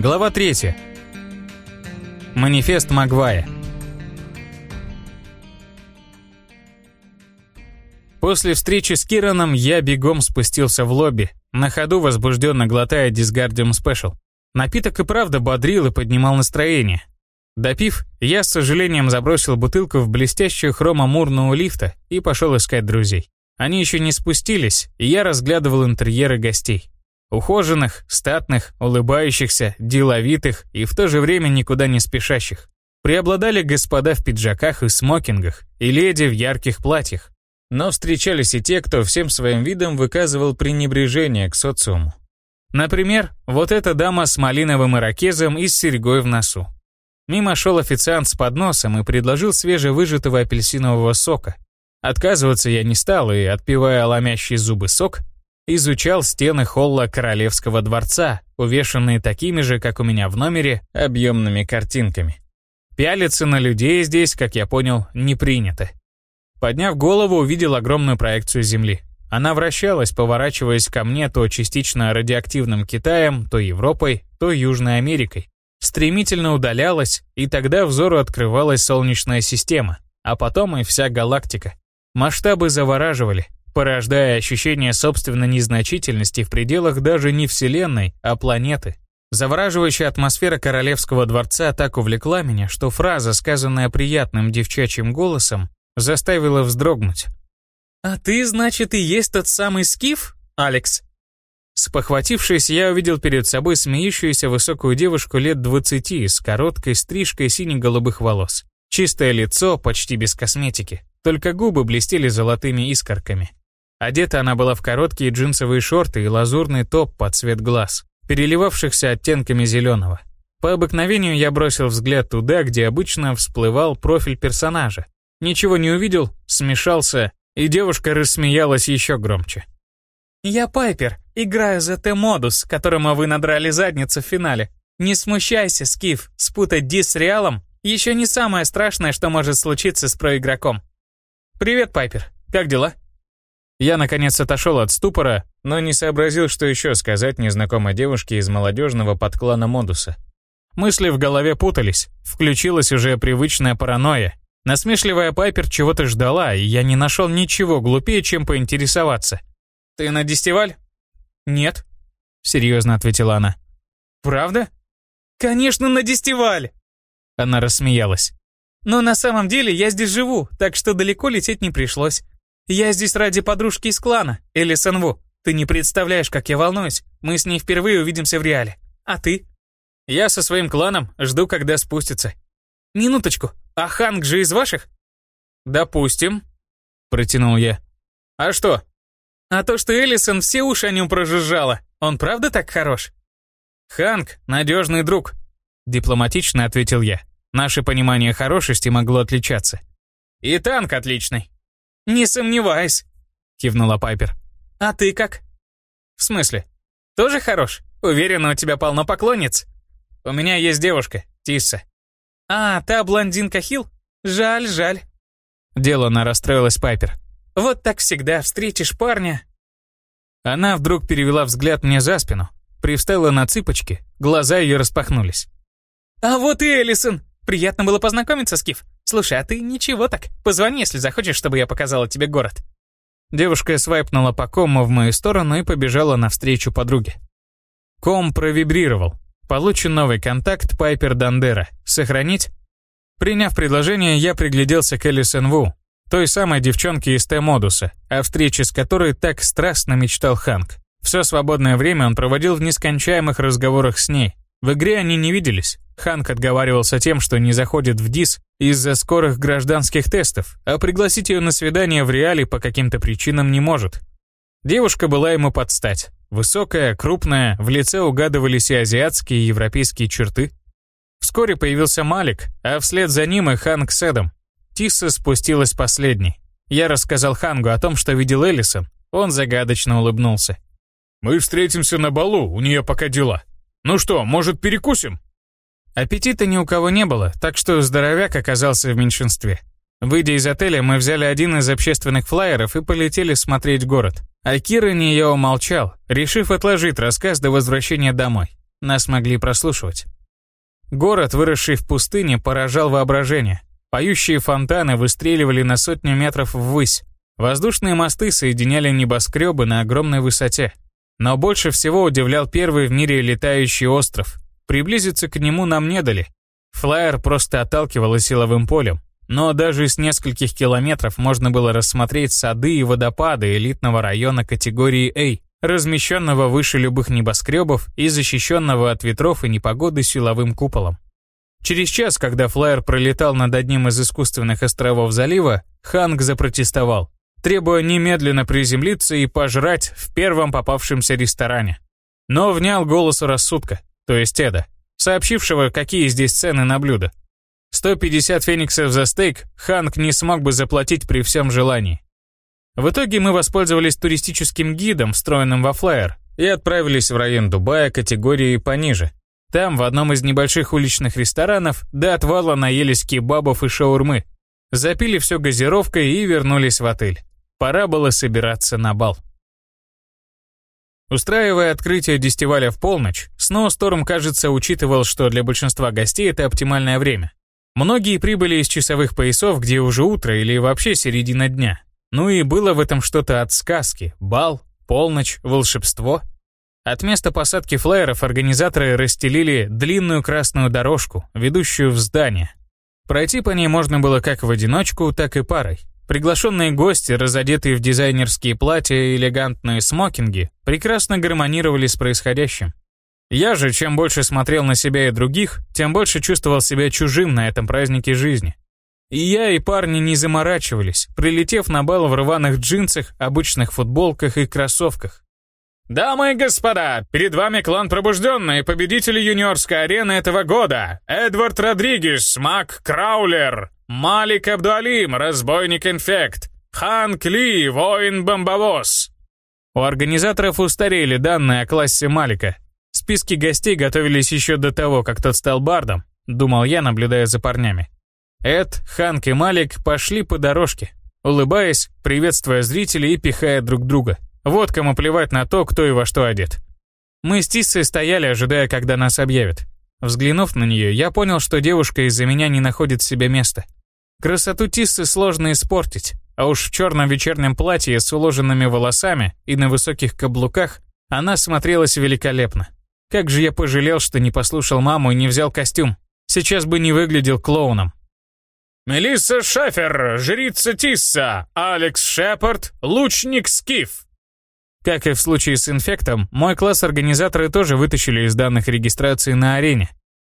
Глава 3. Манифест Магвая. После встречи с Кираном я бегом спустился в лобби, на ходу возбужденно глотая Disgardium Special. Напиток и правда бодрил и поднимал настроение. Допив, я с сожалением забросил бутылку в блестящую хромомурную лифта и пошел искать друзей. Они еще не спустились, и я разглядывал интерьеры гостей. Ухоженных, статных, улыбающихся, деловитых и в то же время никуда не спешащих. Преобладали господа в пиджаках и смокингах, и леди в ярких платьях. Но встречались и те, кто всем своим видом выказывал пренебрежение к социуму. Например, вот эта дама с малиновым ирокезом и с серьгой в носу. Мимо шел официант с подносом и предложил свежевыжатого апельсинового сока. Отказываться я не стал и, отпивая ломящий зубы сок, изучал стены холла Королевского дворца, увешанные такими же, как у меня в номере, объемными картинками. Пялиться на людей здесь, как я понял, не принято. Подняв голову, увидел огромную проекцию Земли. Она вращалась, поворачиваясь ко мне то частично радиоактивным Китаем, то Европой, то Южной Америкой. Стремительно удалялась, и тогда взору открывалась Солнечная система, а потом и вся галактика. Масштабы завораживали, порождая ощущение собственной незначительности в пределах даже не Вселенной, а планеты. Завораживающая атмосфера королевского дворца так увлекла меня, что фраза, сказанная приятным девчачьим голосом, заставила вздрогнуть. «А ты, значит, и есть тот самый Скиф, Алекс?» Спохватившись, я увидел перед собой смеющуюся высокую девушку лет двадцати с короткой стрижкой сине-голубых волос. Чистое лицо, почти без косметики, только губы блестели золотыми искорками. Одета она была в короткие джинсовые шорты и лазурный топ под цвет глаз, переливавшихся оттенками зеленого. По обыкновению я бросил взгляд туда, где обычно всплывал профиль персонажа. Ничего не увидел, смешался, и девушка рассмеялась еще громче. «Я Пайпер, играю за Т-модус, которому вы надрали задницу в финале. Не смущайся, Скиф, спутать Ди с Реалом еще не самое страшное, что может случиться с проигроком. Привет, Пайпер, как дела?» Я, наконец, отошел от ступора, но не сообразил, что еще сказать незнакомой девушке из молодежного подклана Модуса. Мысли в голове путались, включилась уже привычная паранойя. Насмешливая Пайпер чего-то ждала, и я не нашел ничего глупее, чем поинтересоваться. «Ты на дестиваль?» «Нет», — серьезно ответила она. «Правда?» «Конечно, на дестиваль!» Она рассмеялась. «Но на самом деле я здесь живу, так что далеко лететь не пришлось. «Я здесь ради подружки из клана, Элисон Ву. Ты не представляешь, как я волнуюсь. Мы с ней впервые увидимся в реале. А ты?» «Я со своим кланом жду, когда спустится». «Минуточку, а Ханг же из ваших?» «Допустим», — протянул я. «А что?» «А то, что Элисон все уши о нем прожужжала. Он правда так хорош?» «Ханг — надежный друг», — дипломатично ответил я. Наше понимание хорошести могло отличаться. «И танк отличный». «Не сомневаюсь», — кивнула Пайпер. «А ты как?» «В смысле? Тоже хорош? Уверена, у тебя полно поклонниц?» «У меня есть девушка, Тисса». «А, та блондинка Хил? Жаль, жаль». Делана расстроилась Пайпер. «Вот так всегда встретишь парня». Она вдруг перевела взгляд мне за спину, привстала на цыпочки, глаза ее распахнулись. «А вот и Элисон! Приятно было познакомиться, Скиф. Слушай, а ты ничего так. Позвони, если захочешь, чтобы я показала тебе город». Девушка свайпнула по кому в мою сторону и побежала навстречу подруге. Ком провибрировал. Получен новый контакт Пайпер Дандера. Сохранить? Приняв предложение, я пригляделся к Элисон Ву, той самой девчонке из Т-модуса, о встрече с которой так страстно мечтал Ханк. Все свободное время он проводил в нескончаемых разговорах с ней. В игре они не виделись. Ханк отговаривался тем, что не заходит в ДИС из-за скорых гражданских тестов, а пригласить ее на свидание в реале по каким-то причинам не может. Девушка была ему под стать. Высокая, крупная, в лице угадывались и азиатские, и европейские черты. Вскоре появился Малик, а вслед за ним и Ханк с Эдом. Тисса спустилась последней. Я рассказал Хангу о том, что видел Эллисон. Он загадочно улыбнулся. «Мы встретимся на балу, у нее пока дела. Ну что, может, перекусим?» Аппетита ни у кого не было, так что здоровяк оказался в меньшинстве. Выйдя из отеля, мы взяли один из общественных флайеров и полетели смотреть город. А Кира не я умолчал, решив отложить рассказ до возвращения домой. нас могли прослушивать. Город, выросший в пустыне, поражал воображение. Поющие фонтаны выстреливали на сотню метров ввысь. Воздушные мосты соединяли небоскребы на огромной высоте. Но больше всего удивлял первый в мире летающий остров. Приблизиться к нему нам не дали. Флайер просто отталкивало силовым полем. Но даже с нескольких километров можно было рассмотреть сады и водопады элитного района категории А, размещенного выше любых небоскребов и защищенного от ветров и непогоды силовым куполом. Через час, когда флайер пролетал над одним из искусственных островов залива, Ханг запротестовал, требуя немедленно приземлиться и пожрать в первом попавшемся ресторане. Но внял голосу рассудка, то есть Эда, сообщившего, какие здесь цены на блюдо. 150 фениксов за стейк Ханк не смог бы заплатить при всем желании. В итоге мы воспользовались туристическим гидом, встроенным во флайер, и отправились в район Дубая категории пониже. Там, в одном из небольших уличных ресторанов, до отвала наелись кебабов и шаурмы. Запили все газировкой и вернулись в отель. Пора было собираться на бал. Устраивая открытие дестиваля в полночь, Сноусторм, кажется, учитывал, что для большинства гостей это оптимальное время. Многие прибыли из часовых поясов, где уже утро или вообще середина дня. Ну и было в этом что-то от сказки. Бал, полночь, волшебство. От места посадки флайеров организаторы расстелили длинную красную дорожку, ведущую в здание. Пройти по ней можно было как в одиночку, так и парой. Приглашенные гости, разодетые в дизайнерские платья и элегантные смокинги, прекрасно гармонировали с происходящим. Я же, чем больше смотрел на себя и других, тем больше чувствовал себя чужим на этом празднике жизни. И я, и парни не заморачивались, прилетев на бал в рваных джинсах, обычных футболках и кроссовках. «Дамы и господа, перед вами клан Пробужденный, победитель юниорской арены этого года, Эдвард Родригес, Мак Краулер, Малик Абдуалим, разбойник Инфект, Хан Кли, воин Бомбовоз». У организаторов устарели данные о классе Малика, Списки гостей готовились еще до того, как тот стал бардом, думал я, наблюдая за парнями. Эд, Ханк и Малик пошли по дорожке, улыбаясь, приветствуя зрителей и пихая друг друга. Вот кому плевать на то, кто и во что одет. Мы с Тиссой стояли, ожидая, когда нас объявят. Взглянув на нее, я понял, что девушка из-за меня не находит себе места. Красоту Тиссы сложно испортить, а уж в черном вечернем платье с уложенными волосами и на высоких каблуках она смотрелась великолепно. Как же я пожалел, что не послушал маму и не взял костюм. Сейчас бы не выглядел клоуном. Мелисса Шефер, жрица Тисса, Алекс Шепард, лучник Скиф. Как и в случае с инфектом, мой класс организаторы тоже вытащили из данных регистрации на арене.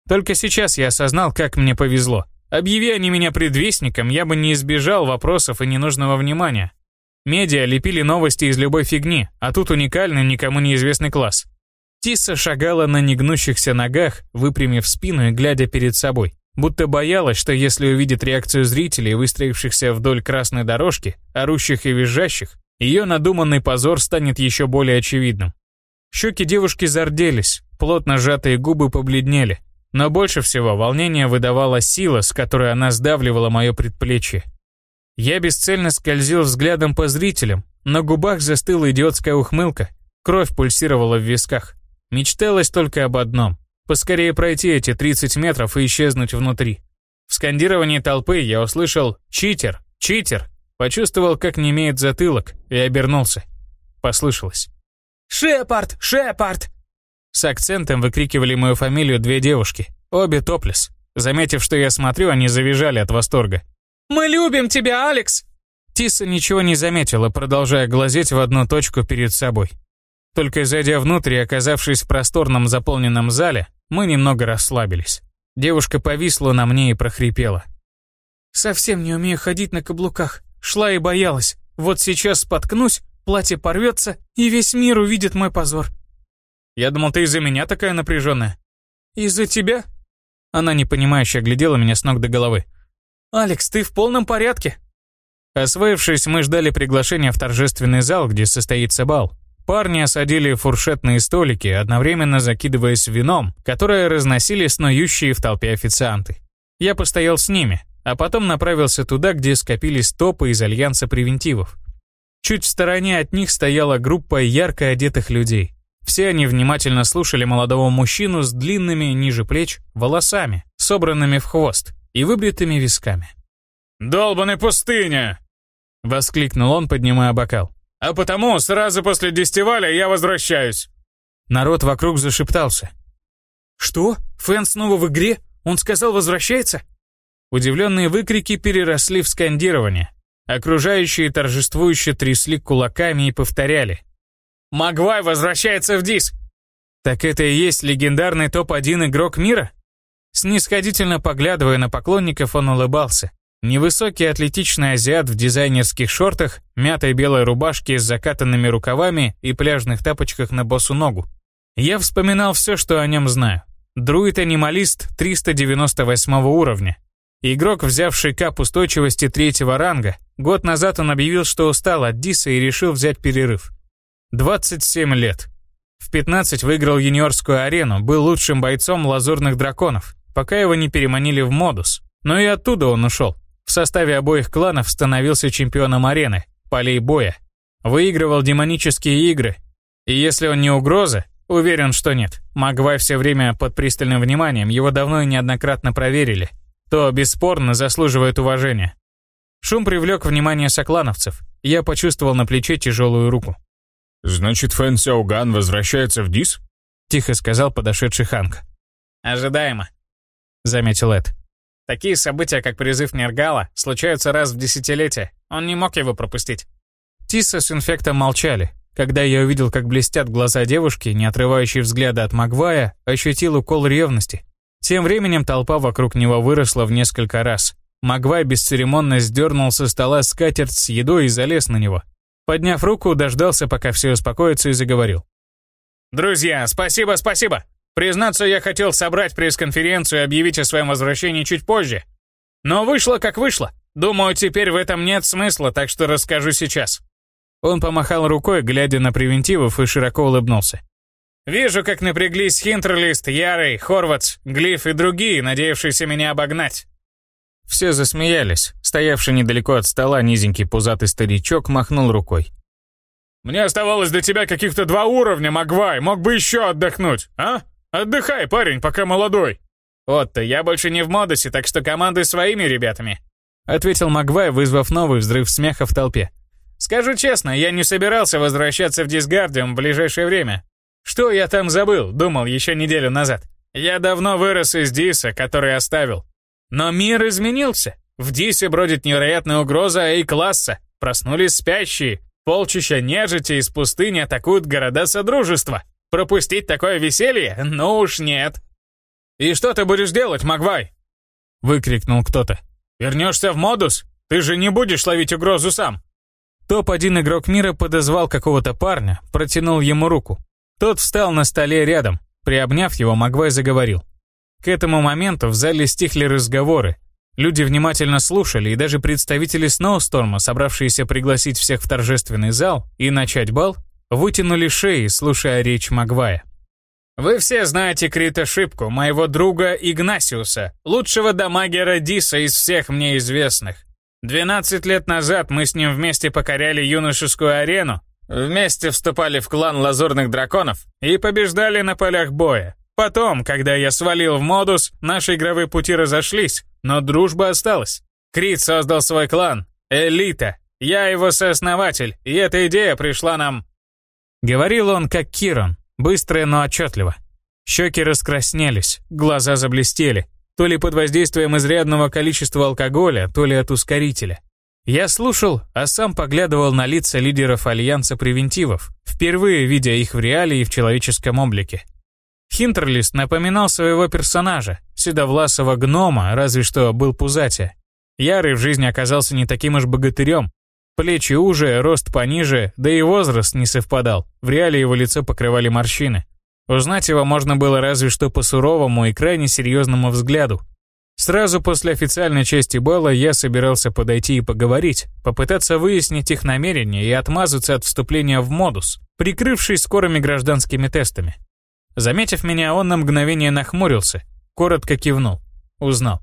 Только сейчас я осознал, как мне повезло. Объяви они меня предвестником, я бы не избежал вопросов и ненужного внимания. Медиа лепили новости из любой фигни, а тут уникальный, никому неизвестный класс. Тисса шагала на негнущихся ногах, выпрямив спину и глядя перед собой. Будто боялась, что если увидит реакцию зрителей, выстроившихся вдоль красной дорожки, орущих и визжащих, ее надуманный позор станет еще более очевидным. Щеки девушки зарделись, плотно сжатые губы побледнели. Но больше всего волнение выдавала сила, с которой она сдавливала мое предплечье. Я бесцельно скользил взглядом по зрителям, на губах застыла идиотская ухмылка, кровь пульсировала в висках. Мечталось только об одном — поскорее пройти эти 30 метров и исчезнуть внутри. В скандировании толпы я услышал «Читер! Читер!», почувствовал, как немеет затылок, и обернулся. Послышалось. «Шепард! Шепард!» С акцентом выкрикивали мою фамилию две девушки, обе топлес. Заметив, что я смотрю, они завизжали от восторга. «Мы любим тебя, Алекс!» Тиса ничего не заметила, продолжая глазеть в одну точку перед собой. Только зайдя внутрь и оказавшись в просторном заполненном зале, мы немного расслабились. Девушка повисла на мне и прохрипела. «Совсем не умею ходить на каблуках. Шла и боялась. Вот сейчас споткнусь, платье порвется, и весь мир увидит мой позор». «Я думал, ты из-за меня такая напряженная». «Из-за тебя?» Она непонимающе оглядела меня с ног до головы. «Алекс, ты в полном порядке?» Освоившись, мы ждали приглашения в торжественный зал, где состоится бал. Парни осадили фуршетные столики, одновременно закидываясь вином, которое разносили снующие в толпе официанты. Я постоял с ними, а потом направился туда, где скопились топы из альянса превентивов. Чуть в стороне от них стояла группа ярко одетых людей. Все они внимательно слушали молодого мужчину с длинными ниже плеч волосами, собранными в хвост и выбритыми висками. «Долбаная пустыня!» — воскликнул он, поднимая бокал. «А потому сразу после дестиваля я возвращаюсь!» Народ вокруг зашептался. «Что? Фэн снова в игре? Он сказал, возвращается?» Удивленные выкрики переросли в скандирование. Окружающие торжествующе трясли кулаками и повторяли. «Магвай возвращается в ДИС!» Так это и есть легендарный топ-1 игрок мира? Снисходительно поглядывая на поклонников, он улыбался. Невысокий атлетичный азиат в дизайнерских шортах, мятой белой рубашке с закатанными рукавами и пляжных тапочках на босу ногу. Я вспоминал все, что о нем знаю. Друид-анималист 398 уровня. Игрок, взявший кап устойчивости третьего ранга. Год назад он объявил, что устал от Диса и решил взять перерыв. 27 лет. В 15 выиграл юниорскую арену, был лучшим бойцом лазурных драконов, пока его не переманили в модус. Но и оттуда он ушел. В составе обоих кланов становился чемпионом арены, полей боя. Выигрывал демонические игры. И если он не угроза, уверен, что нет. Магвай все время под пристальным вниманием, его давно и неоднократно проверили. То бесспорно заслуживает уважения. Шум привлек внимание соклановцев. Я почувствовал на плече тяжелую руку. «Значит, Фэн Сяоган возвращается в ДИС?» Тихо сказал подошедший Ханк. «Ожидаемо», — заметил Эд. Такие события, как призыв Нергала, случаются раз в десятилетие. Он не мог его пропустить. Тисса с инфектом молчали. Когда я увидел, как блестят глаза девушки, не отрывающей взгляда от Магвая, ощутил укол ревности. Тем временем толпа вокруг него выросла в несколько раз. Магвай бесцеремонно сдернул со стола скатерть с едой и залез на него. Подняв руку, дождался, пока все успокоятся, и заговорил. «Друзья, спасибо, спасибо! Признаться, я хотел собрать пресс-конференцию и объявить о своем возвращении чуть позже. Но вышло как вышло. Думаю, теперь в этом нет смысла, так что расскажу сейчас». Он помахал рукой, глядя на превентивов, и широко улыбнулся. «Вижу, как напряглись Хинтерлист, Ярый, Хорватс, Глиф и другие, надеявшиеся меня обогнать». Все засмеялись. Стоявший недалеко от стола низенький пузатый старичок махнул рукой. «Мне оставалось до тебя каких-то два уровня, Магвай, мог бы еще отдохнуть, а?» «Отдыхай, парень, пока молодой!» «Вот-то, я больше не в модусе, так что командуй своими ребятами», ответил Магвай, вызвав новый взрыв смеха в толпе. «Скажу честно, я не собирался возвращаться в Дисгардиум в ближайшее время. Что я там забыл, думал еще неделю назад. Я давно вырос из Диса, который оставил. Но мир изменился. В Дисе бродит невероятная угроза А-класса. Проснулись спящие. Полчища нежити из пустыни атакуют города Содружества. Пропустить такое веселье? Ну уж нет. «И что ты будешь делать, Магвай?» Выкрикнул кто-то. «Вернешься в модус? Ты же не будешь ловить угрозу сам!» Топ-1 игрок мира подозвал какого-то парня, протянул ему руку. Тот встал на столе рядом. Приобняв его, Магвай заговорил. К этому моменту в зале стихли разговоры. Люди внимательно слушали, и даже представители Сноусторма, собравшиеся пригласить всех в торжественный зал и начать бал, вытянули шеи, слушая речь Магвая. «Вы все знаете Крита Шипку, моего друга Игнасиуса, лучшего дамагера Диса из всех мне известных. 12 лет назад мы с ним вместе покоряли юношескую арену, вместе вступали в клан Лазурных Драконов и побеждали на полях боя. Потом, когда я свалил в модус, наши игровые пути разошлись, но дружба осталась. Крит создал свой клан, Элита. Я его сооснователь, и эта идея пришла нам Говорил он, как Кирон, быстро, но отчетливо. Щеки раскраснелись, глаза заблестели, то ли под воздействием изрядного количества алкоголя, то ли от ускорителя. Я слушал, а сам поглядывал на лица лидеров Альянса Превентивов, впервые видя их в реале и в человеческом облике. Хинтерлист напоминал своего персонажа, седовласого гнома, разве что был пузатя. Ярый в жизни оказался не таким уж богатырем, Плечи уже, рост пониже, да и возраст не совпадал. В реале его лицо покрывали морщины. Узнать его можно было разве что по суровому и крайне серьезному взгляду. Сразу после официальной части бала я собирался подойти и поговорить, попытаться выяснить их намерения и отмазаться от вступления в модус, прикрывшись скорыми гражданскими тестами. Заметив меня, он на мгновение нахмурился, коротко кивнул. Узнал.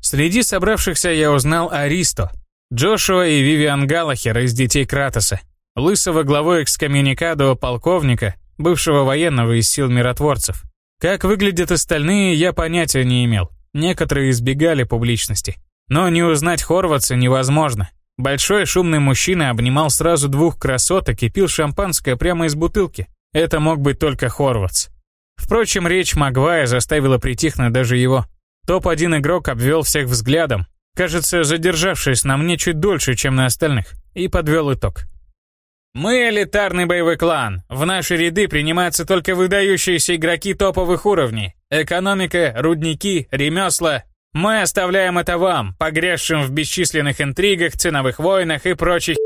Среди собравшихся я узнал Аристо, Джошуа и Вивиан Галлахер из «Детей Кратоса», лысого главой экскоммуникадо полковника, бывшего военного из сил миротворцев. Как выглядят остальные, я понятия не имел. Некоторые избегали публичности. Но не узнать Хорватса невозможно. Большой шумный мужчина обнимал сразу двух красоток и пил шампанское прямо из бутылки. Это мог быть только Хорватс. Впрочем, речь Магвая заставила притихнуть даже его. Топ-1 игрок обвел всех взглядом, кажется, задержавшись на мне чуть дольше, чем на остальных, и подвел итог. «Мы элитарный боевой клан. В наши ряды принимаются только выдающиеся игроки топовых уровней. Экономика, рудники, ремесла. Мы оставляем это вам, погрязшим в бесчисленных интригах, ценовых войнах и прочих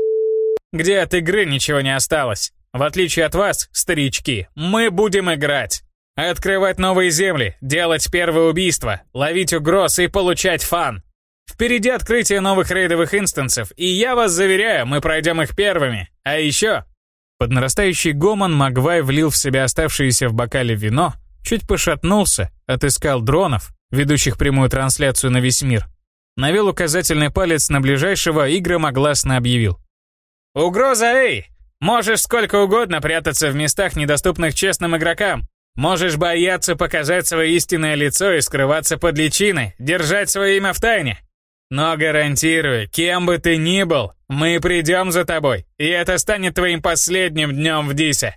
где от игры ничего не осталось. В отличие от вас, старички, мы будем играть. Открывать новые земли, делать первые убийства, ловить угроз и получать фан. Впереди открытие новых рейдовых инстансов, и я вас заверяю, мы пройдем их первыми. А еще... Под нарастающий гомон Магвай влил в себя оставшееся в бокале вино, чуть пошатнулся, отыскал дронов, ведущих прямую трансляцию на весь мир. Навел указательный палец на ближайшего и громогласно объявил. «Угроза, эй! Можешь сколько угодно прятаться в местах, недоступных честным игрокам, Можешь бояться показать свое истинное лицо и скрываться под личиной, держать свое имя в тайне. Но гарантирую, кем бы ты ни был, мы придем за тобой, и это станет твоим последним днем в Дисе.